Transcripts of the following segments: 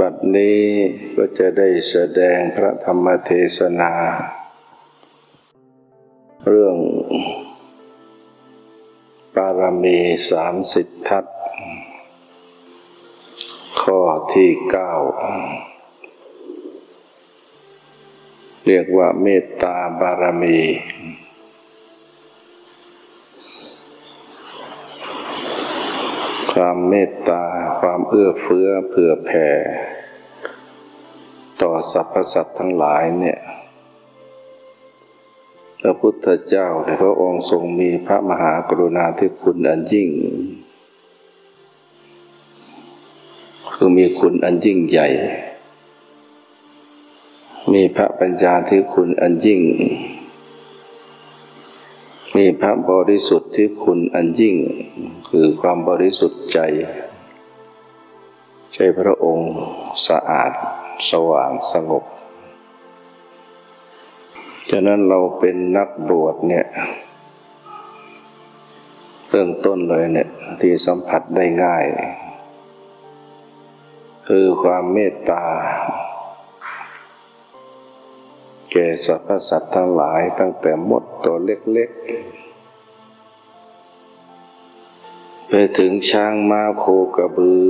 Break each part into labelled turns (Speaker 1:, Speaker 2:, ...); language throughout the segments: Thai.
Speaker 1: บัดนี้ก็จะได้แสดงพระธรรมเทศนา เรื่องปารมีสามสิบทัศข้อที่เก้าเรียกว่าเมตตาบารมี ความเมตตา ความเอื้อเฟื้อเผื่อแผ่ ต่อสรรพสัตว์ทั้งหลายเนี่ย พระพุทธเจ้าในพระองค์ทรงมีพระมหากรุณาธิคุณอันยิ่ง คือมีคุณอันยิ่งใหญ่ มีพระปัญญาที่คุณอันยิ่ง มีพระบริสุทธิ์ที่คุณอันยิ่ง คือความบริสุทธิ์ใจ ใจพระองค์สะอาดสว่างสงบฉะนั้นเราเป็นนักบวชเนี่ยเริ่มต้นเลยเนี่ยที่สัมผัสได้ง่าย คือความเมตตา แก่สรรพสัตว์ทั้งหลายตั้งแต่มดตัวเล็กๆ ไปถึงช้างม้าโคกระบือ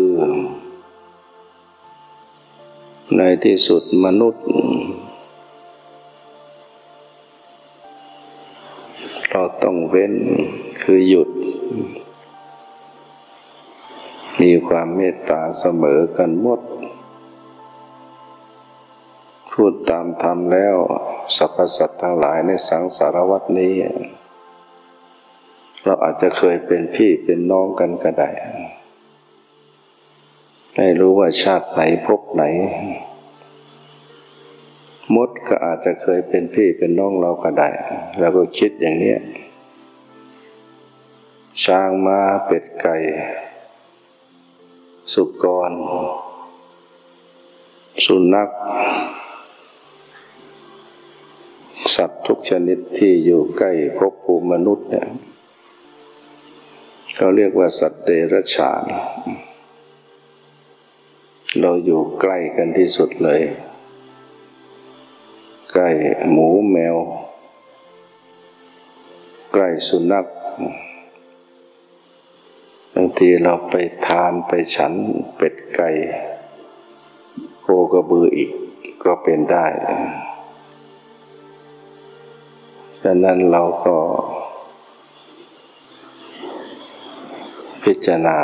Speaker 1: ในที่สุดมนุษย์ เราต้องเว้นคือหยุด มีความเมตตาเสมอกันหมด พูดตามธรรมแล้วสรรพสัตว์ทั้งหลายในสังสารวัตนี้ เราอาจจะเคยเป็นพี่เป็นน้องกันก็ได้ไม่รู้ว่าชาติไหนพบไหน มดก็อาจจะเคยเป็นพี่เป็นน้องเราก็ได้เราก็คิดอย่างนี้ช้างมาเป็ดไก่ สุกร สุนัข สัตว์ทุกชนิดที่อยู่ใกล้พบภูมิมนุษย์เนี่ยเขาเรียกว่าสัตว์เดรัจฉาน เราอยู่ใกล้กันที่สุดเลย ใกล้หมูแมว ใกล้สุนัขบางทีเราไปทานไปฉันเป็ดไก่โคกระบืออีกก็เป็นได้ ฉะนั้นเราก็ พิจารณา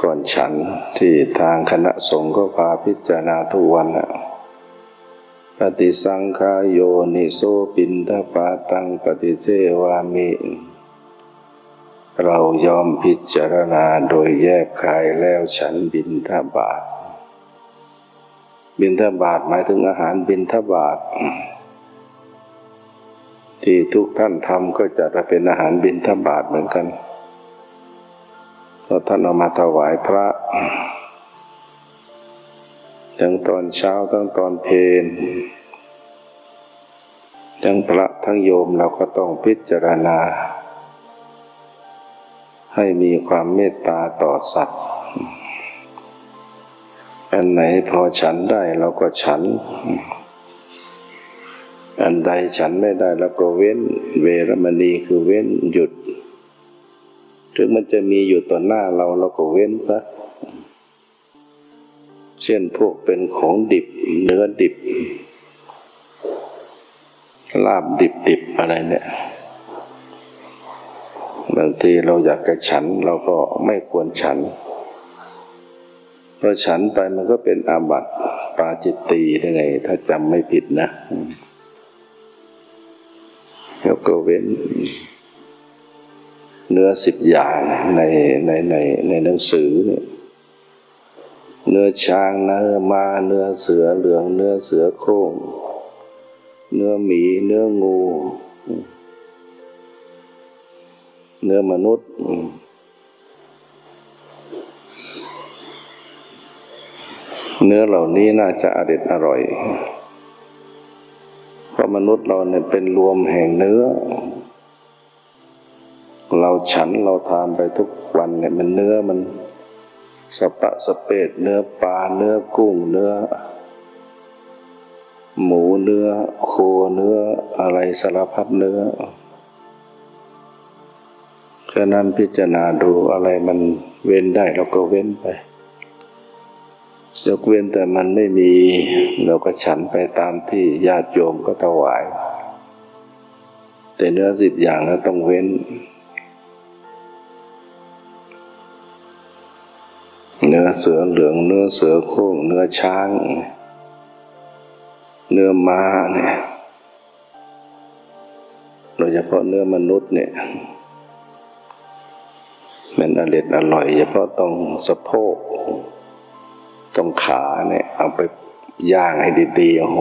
Speaker 1: ก่อนฉันที่ทางคณะสงฆ์ก็พาพิจารณาทุกวันนะปฏิสังขายโยนิโสปินทปาตังปฏิเสวามิ เรายอมพิจารณาโดยแยกคายแล้วฉันบินทบาท บินทบาทหมายถึงอาหารบินทบาท ที่ทุกท่านทำก็จะเป็นอาหารบินทบาทเหมือนกันพอท่านเอามาถวายพระ ทั้งตอนเช้าทั้งตอนเพลนทั้งพระทั้งโยมเราก็ต้องพิจารณา ให้มีความเมตตาต่อสัตว์ อันไหนพอฉันได้เราก็ฉัน อันใดฉันไม่ได้เราก็เว้น เวรมณีคือเว้นหยุด ถึงมันจะมีอยู่ต่อหน้าเราเราก็เว้นซะเช่นพวกเป็นของดิบเนื้อดิบลาบดิบดิบอะไรเนี่ยบางทีเราอยากจะฉันเราก็ไม่ควรฉันเพราะฉันไปมันก็เป็นอาบัติปาจิตตียังไง ถ้าจำไม่ผิดนะ แล้วก็เว้นเนื้อสิบอย่างในในในในหนังสือเนี่ยเนื้อช้างเนื้อมาเนื้อเสือเหลือง เนื้อเสือโคร่งเนื้อหมี เนื้องู เนื้อมนุษย์ เนื้อเหล่านี้น่าจะอริดอร่อย มนุษย์เราเนี่ยเป็นรวมแห่งเนื้อ เราฉันเราทานไปทุกวันเนี่ยมันเนื้อมันสปะสเปดเนื้อปลาเนื้อกุ้งเนื้อ หมูเนื้อโคเนื้ออะไรสารพัดเนื้อฉะนั้นพิจารณาดูอะไรมันเว้นได้เราก็เว้นไป ยกเว้นแต่มันไม่มี เราก็ฉันไปตามที่ญาติโยมก็ถวาย แต่เนื้อสิบอย่างเราต้องเว้น เนื้อเสือเหลือง เนื้อเสือโคร่งเนื้อช้าง เนื้อม้าเนี่ยโดยเฉพาะเนื้อมนุษย์เนี่ยมันอร่อยอร่อยเฉพาะตรงสะโพก ตรงขาเนี่ย เอาไปย่างให้ดีๆโอ้โห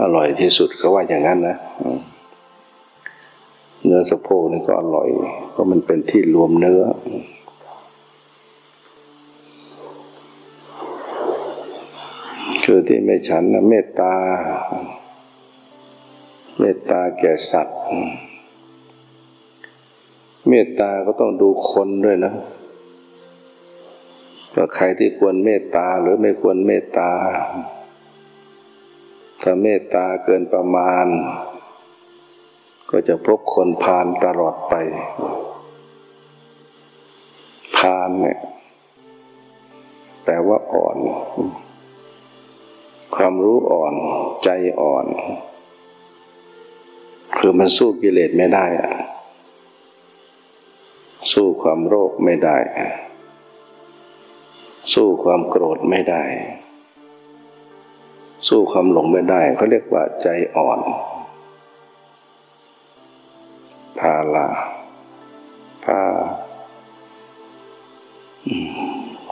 Speaker 1: อร่อยที่สุดเขาว่าอย่างนั้นนะเนื้อสะโพกนี่ก็อร่อย เพราะมันเป็นที่รวมเนื้อ คือที่ไม่ฉันนะเมตตา เมตตาแก่สัตว์ เมตตาก็ต้องดูคนด้วยนะ ว่าใครที่ควรเมตตาหรือไม่ควรเมตตา ถ้าเมตตาเกินประมาณ ก็จะพบคนพาลตลอดไป พาลเนี่ยแปลว่าอ่อน ความรู้อ่อนใจอ่อน คือมันสู้กิเลสไม่ได้อะสู้ความโรคไม่ได้ สู้ความโกรธไม่ได้ สู้ความหลงไม่ได้เขาเรียกว่าใจอ่อนพาลาพา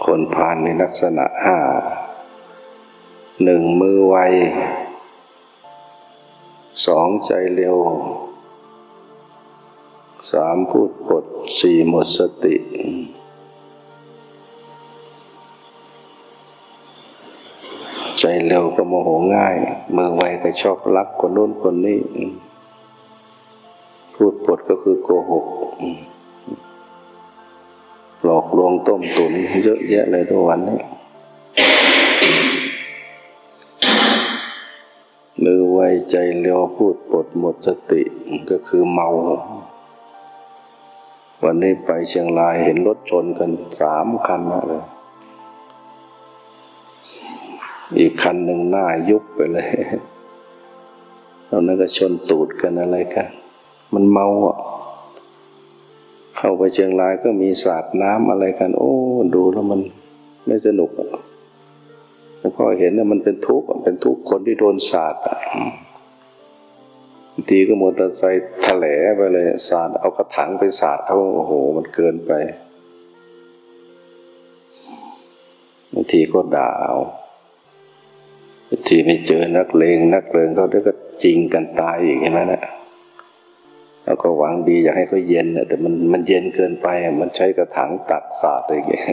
Speaker 1: คนพานในลักษณะห้าหนึ่งมือไวสองใจเร็วสามพูดปดสี่หมดสติ ใจเร็วก็โมโหง่าย มือไวก็ชอบรักคนนู้นคนนี้ พูดปดก็คือโกหก หลอกลวงต้มตุนเยอะแยะเลยทุกวันนี้มือไวใจเร็วพูดปดหมดสติก็คือเมา วันนี้ไปเชียงรายเห็นรถชนกันสามคันเลย อีกคันหนึ่งหน้ายุบไปเลยตอนนั้นก็ชนตูดกันอะไรกัน มันเมาอะ เข้าไปเชียงรายก็มีสาดน้ำอะไรกัน โอ้ ดูแล้วมันไม่สนุกอะแล้วก็เห็นว่ามันเป็นทุกข์เป็นทุกข์คนที่โดนสาดอะทีก็มอเตอร์ไซค์ถลไปเลย สาดเอากระถางไปสาดเขาโอ้โห มันเกินไปบางทีก็ด่าเอา ทีไม่เจอนักเลงนักเลงเขาได้ก็จริงกันตายอีกเห็นไหมนะแล้วก็หวังดีอยากให้เขาเย็นแต่มันมันเย็นเกินไปมันใช้กระถางตักสาดอะไรเงี้ย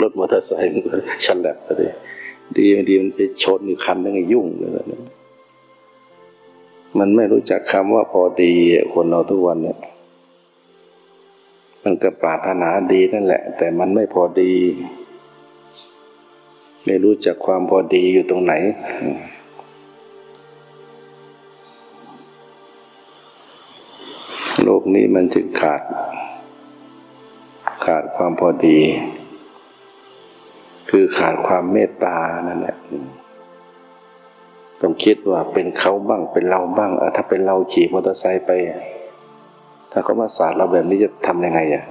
Speaker 1: รถมอเตอร์ไซค์มันก็ฉลับไปเลยดีดีมันไปชนอยู่คันนึงยุ่งเลยนะมันไม่รู้จักคำว่าพอดีคนเราทุกวันเนี่ยมันก็ปรารถนาดีนั่นแหละ แต่มันไม่พอดี ไม่รู้จักความพอดีอยู่ตรงไหน โลกนี้มันจึงขาด ขาดความพอดี คือขาดความเมตตานั่นแหละต้องคิดว่าเป็นเขาบ้างเป็นเราบ้างถ้าเป็นเราขี่มอเตอร์ไซค์ไป ถ้าเขามาสาดเราแบบนี้จะทำยังไงอะ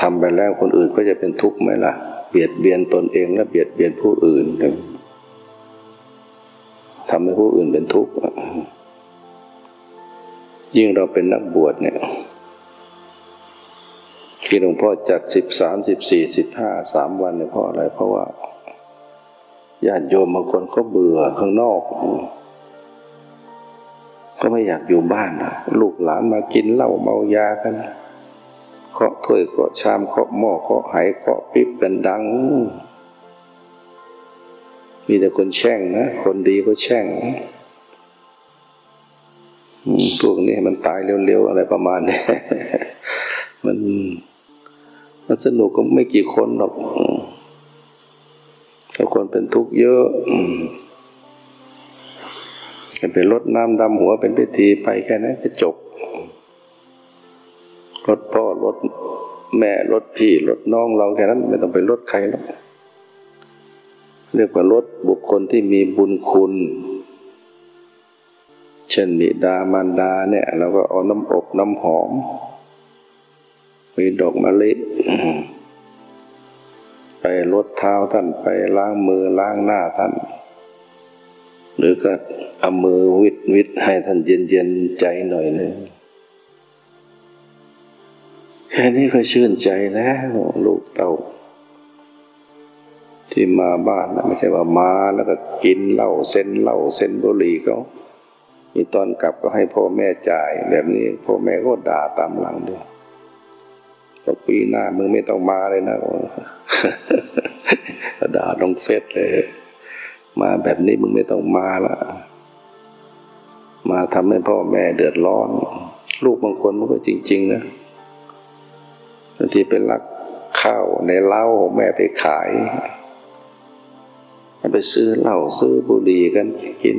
Speaker 1: ทำไปแล้วคนอื่นก็จะเป็นทุกข์ไหมล่ะ เบียดเบียนตนเองและเบียดเบียนผู้อื่นทำให้ผู้อื่นเป็นทุกข์ยิ่งเราเป็นนักบวชเนี่ยที่หลวงพ่อจัดสิบสามสิบสี่สิบห้าสามวันเนี่ยเพราะอะไร เพราะว่าญาติโยมบางคนก็เบื่อข้างนอก ก็ไม่อยากอยู่บ้านลูกหลานมากินเหล้าเมายากัน เคาะถ้วยเคาะชามเคาะหม้อเคาะไหเคาะปิ๊บกันดัง มีแต่คนแช่งนะ คนดีก็แช่งพวกนี้มันตายเร็วๆอะไรประมาณนี้มันมันสนุกก็ไม่กี่คนหรอกแต่คนเป็นทุกข์เยอะเป็นรดน้ำดำหัวเป็นพิธีไปแค่นั้นก็จบ รถพ่อรถแม่รถพี่รถน้องเราแค่นั้นไม่ต้องไปรถใครหรอกเรียกว่ารถบุคคลที่มีบุญคุณ เช่นบิดามารดาเนี่ยเราก็เอาน้ำอบน้ำหอมมีดอกมะลิไปลดเท้าท่านไปล้างมือล้างหน้าท่าน หรือก็เอามือวิดวิดให้ท่านเย็นเย็นใจหน่อยนึง แค่นี้ก็ชื่นใจแล้วลูกเต่าที่มาบ้านนะไม่ใช่ว่ามาแล้วก็กินเหล้าเส้นเหล้าเส้นบุหรี่เขาอีตอนกลับก็ให้พ่อแม่จ่าย แบบนี้พ่อแม่ก็ด่าตามหลังด้วยก็ปีหน้ามึงไม่ต้องมาเลยนะก็ด่าลงเฟซเลย มาแบบนี้มึงไม่ต้องมาละมาทำให้พ่อแม่เดือดร้อน ลูกบางคนมันก็จริง ๆ นะ บางทีไปลักข้าวในเล้าของแม่ไปขายไปซื้อเหล้าซื้อบุหรี่กันกิน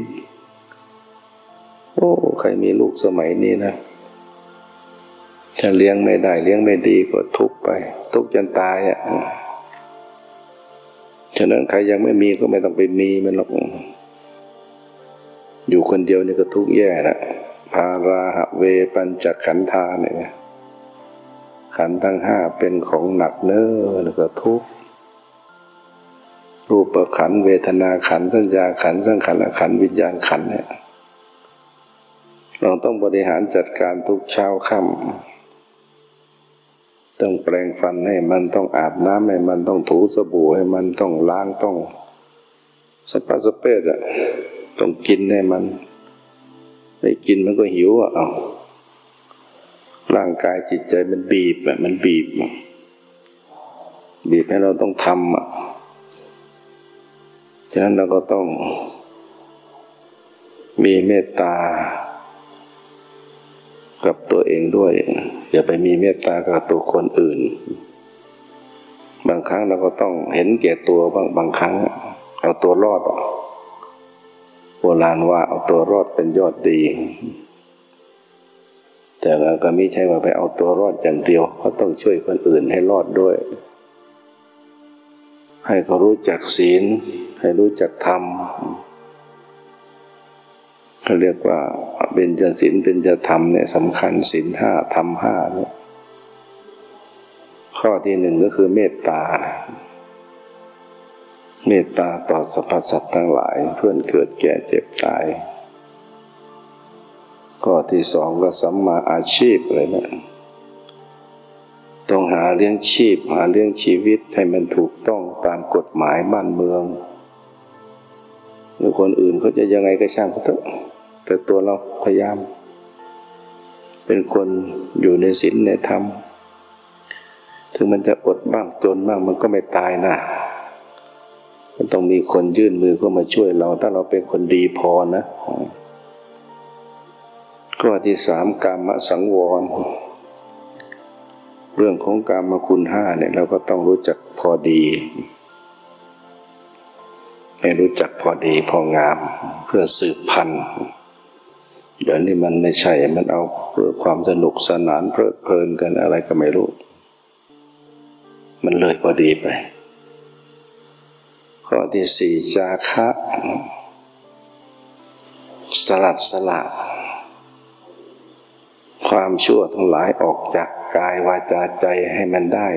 Speaker 1: โอ้ใครมีลูกสมัยนี้นะถ้าเลี้ยงไม่ได้เลี้ยงไม่ดีก็ทุกไป ทุกจนตายอะฉะนั้นใครยังไม่มีก็ไม่ต้องไปมีมันหรอกอยู่คนเดียวนี่ก็ทุกแย่ละภาราหะเวปัญจขันธาเนี่ย ขันทั้งห้าเป็นของหนักเน้อแล้วก็ทุกข์รูปขันเวทนาขันสัญญาขันสังขารขันวิญญาณขันเนี่ยเราต้องบริหารจัดการทุกเช้าค่ำต้องแปลงฟันให้มันต้องอาบน้ำให้มันต้องถูสบู่ให้มันต้องล้างต้องสปาสเปดอะต้องกินให้มัน ไม่กินมันก็หิวอะเอา ร่างกายจิตใจมันบีบอะมันบีบ บีบให้เราต้องทำอะ ฉะนั้นเราก็ต้อง มีเมตตา กับตัวเองด้วย อย่าไปมีเมตตากับตัวคนอื่น บางครั้งเราก็ต้องเห็นแก่ตัวบางบางครั้ง เอาตัวรอดโบราณว่าเอาตัวรอดเป็นยอดดี แต่เราก็ไม่ใช่ว่าไปเอาตัวรอดอย่างเดียวก็ต้องช่วยคนอื่นให้รอดด้วย ให้เขารู้จักศีล ให้รู้จักธรรมเขาเรียกว่าเป็นจศีลเป็นจธรรมเนี่ยสำคัญศีลห้าธรรมห้าเนี่ยข้อที่หนึ่งก็คือเมตตา เมตตาต่อสรรพสัตว์ทั้งหลายเพื่อนเกิดแก่เจ็บตาย ข้อที่สองก็สัมมาอาชีพเลยนะ ต้องหาเลี้ยงชีพ หาเลี้ยงชีวิตให้มันถูกต้องตามกฎหมายบ้านเมือง หรือคนอื่นเขาจะยังไงก็ช่างเขาเถอะแต่ตัวเราพยายาม เป็นคนอยู่ในศีลในธรรมถึงมันจะอดบ้างจนบ้างมันก็ไม่ตายนะมันต้องมีคนยื่นมือเข้ามาช่วยเรา ถ้าเราเป็นคนดีพอนะ ข้อที่สามกรรมสังวร เรื่องของการมคุณห้าเนี่ยเราก็ต้องรู้จักพอดี ให้รู้จักพอดีพองามเพื่อสืบพันธุ์เดี๋ยวนี้มันไม่ใช่ มันเอาเพื่อความสนุกสนานเพลิดเพลินกันอะไรก็ไม่รู้ มันเลยพอดีไป ข้อที่สี่จาคะ สลัดสละ ความชั่วทั้งหลายออกจากกายวาจาใจให้มันได้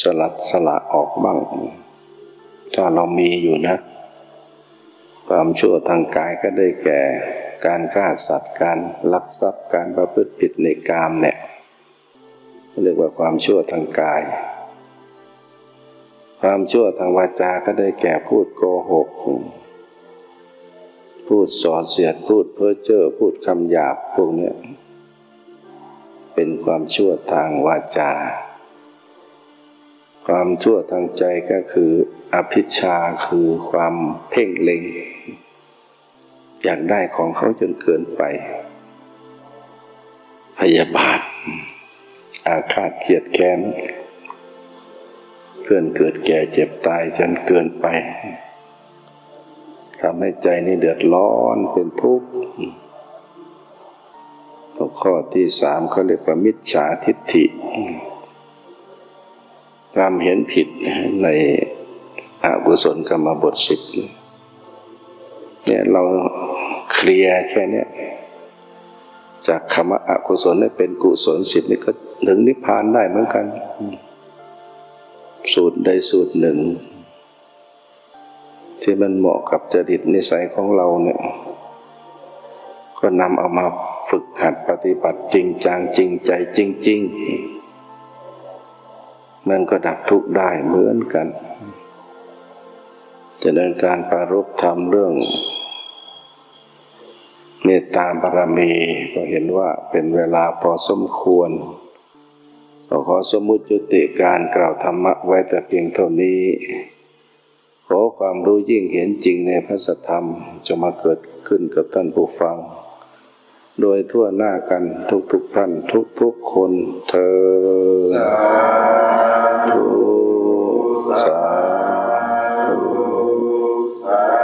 Speaker 1: สลัดสละออกบ้าง ถ้าเรามีอยู่นะ ความชั่วทางกายก็ได้แก่ การฆ่าสัตว์การลักทรัพย์การประพฤติผิดในกามเนี่ยเรียกว่าความชั่วทางกาย ความชั่วทางวาจาก็ได้แก่พูดโกหก พูดสอดเสียดพูดเพ้อเจ้อพูดคำหยาบพวกนี้เป็นความชั่วทางวาจา ความชั่วทางใจก็คืออภิชาคือความเพ่งเล็ง อยากได้ของเขาจนเกินไป พยาบาท อาฆาตเกียดแค้นเพื่อนเกิดแก่เจ็บตายจนเกินไป ทำให้ใจนี่เดือดร้อนเป็นทุกข์หัวข้อที่สามเขาเรียกว่ามิจฉาทิฏฐิ ความเห็นผิดในอกุศลกรรมบทสิบเนี่ยเราเคลียร์แค่เนี้ยจากคำว่าอกุศลให้เป็นกุศลสิบนี่ก็ถึงนิพพานได้เหมือนกัน สูตรใดสูตรหนึ่ง ที่มันเหมาะกับจริตนิสัยของเราเนี่ยก็นำเอามาฝึกหัดปฏิบัติจริงจังจริงใจจริง ๆ มันก็ดับทุกข์ได้เหมือนกันจะเดินการปรารบธรรมเรื่อง เมตตาบารมีก็เห็นว่าเป็นเวลาพอสมควรก็ขอสมมุติจุติการกล่าวธรรมะไว้แต่เพียงเท่านี้ ขอความรู้ยิ่งเห็นจริงในพระสธรรมจะมาเกิดขึ้นกับท่านผู้ฟัง โดยทั่วหน้ากันทุกท,ท่านทุกทุกคนเธอสาธุสาธุสา